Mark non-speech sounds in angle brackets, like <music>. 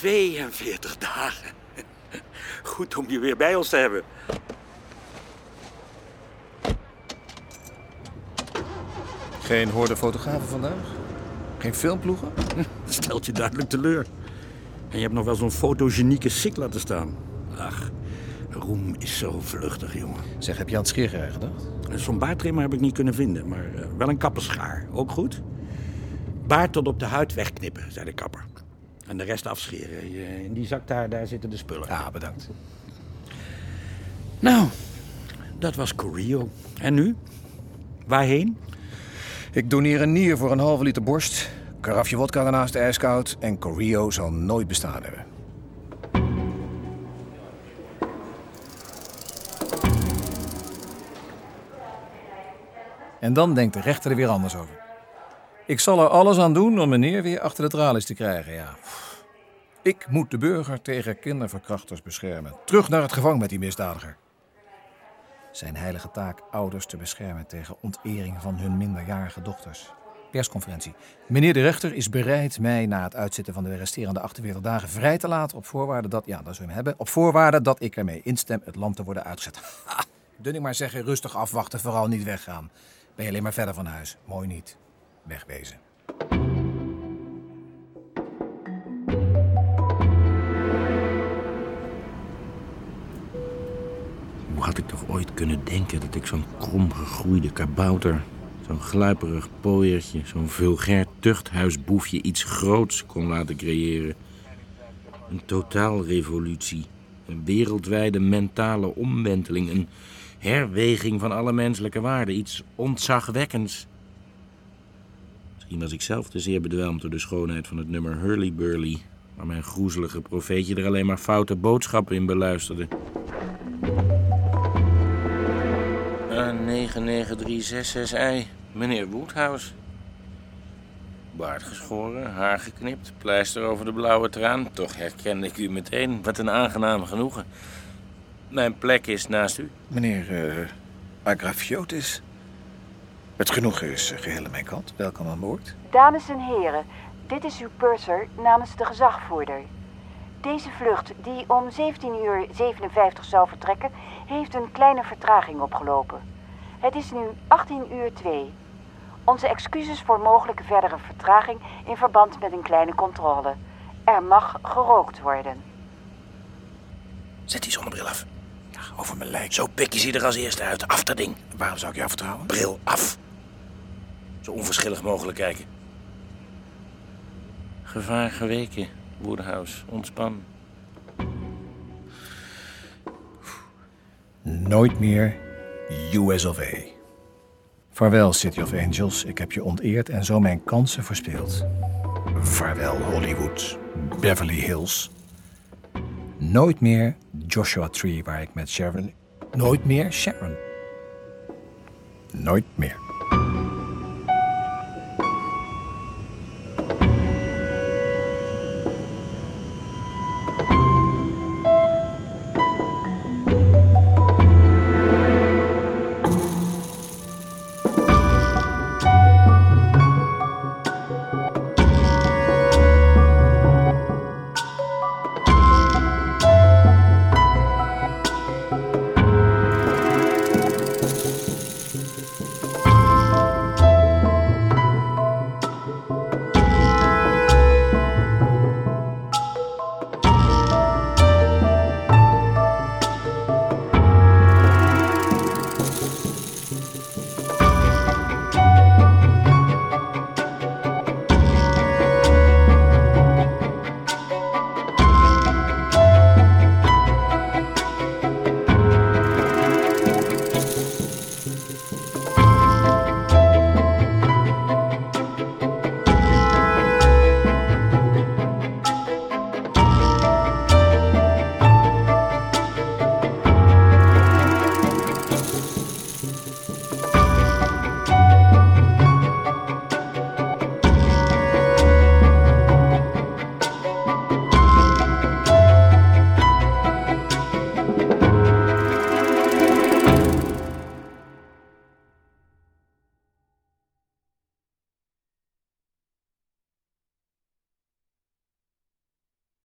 42 dagen. Goed om je weer bij ons te hebben. Geen hoorde fotografen vandaag? Geen filmploegen? Dat stelt je duidelijk teleur. En je hebt nog wel zo'n fotogenieke sik laten staan. Ach, roem is zo vluchtig, jongen. Zeg, heb je aan het scheergerij gedacht? Zo'n baardtrimmer heb ik niet kunnen vinden, maar eh, wel een kapperschaar. Ook goed. Baard tot op de huid wegknippen, zei de kapper. En de rest afscheren. In die zak daar, daar zitten de spullen. Ja, bedankt. Nou, dat was Corio. En nu? Waarheen? Ik doneer een nier voor een halve liter borst. Karafje wodka daarnaast ijskoud. En Corio zal nooit bestaan hebben. En dan denkt de rechter er weer anders over. Ik zal er alles aan doen om meneer weer achter de tralies te krijgen, ja. Ik moet de burger tegen kinderverkrachters beschermen. Terug naar het gevangen met die misdadiger. Zijn heilige taak ouders te beschermen tegen ontering van hun minderjarige dochters. Persconferentie. Meneer de rechter is bereid mij na het uitzitten van de resterende 48 dagen vrij te laten op voorwaarde dat, ja, dat zullen we hem hebben, op voorwaarde dat ik ermee instem het land te worden uitgezet. <laughs> Dunning maar zeggen, rustig afwachten, vooral niet weggaan. Ben je alleen maar verder van huis. Mooi niet. Wegwezen. Hoe had ik toch ooit kunnen denken dat ik zo'n krom gegroeide kabouter... zo'n gluiperig pooiertje, zo'n vulgair tuchthuisboefje... iets groots kon laten creëren. Een totaalrevolutie. Een wereldwijde mentale omwenteling. Een herweging van alle menselijke waarden. Iets ontzagwekkends. Misschien was ik zelf te zeer bedwelmd door de schoonheid van het nummer Hurly Burly... waar mijn groezelige profeetje er alleen maar foute boodschappen in beluisterde. Uh, 99366i, meneer Woodhouse. Baard geschoren, haar geknipt, pleister over de blauwe traan. Toch herkende ik u meteen. Wat een aangenaam genoegen. Mijn plek is naast u. Meneer eh Agrafiotis. Het genoegen is eh, geheel aan mijn kant. Welkom aan boord. Dames en heren, dit is uw purser namens de gezagvoerder. Deze vlucht, die om 17 uur 57 zou vertrekken, heeft een kleine vertraging opgelopen. Het is nu 18 uur 2. Onze excuses voor mogelijke verdere vertraging in verband met een kleine controle. Er mag gerookt worden. Zet die zonnebril af. Ja, over mijn lijk. Zo pik je ze er als eerste uit. Af dat ding. Waarom zou ik jou vertrouwen? Bril af. Zo onverschillig mogelijk kijken. Gevaar geweken, Woodhouse. Ontspan. Nooit meer US of A. Vaarwel, City of Angels. Ik heb je onteerd en zo mijn kansen verspeeld. Vaarwel, Hollywood. Beverly Hills. Nooit meer Joshua Tree, waar ik met Sharon... Nooit meer Sharon. Nooit meer.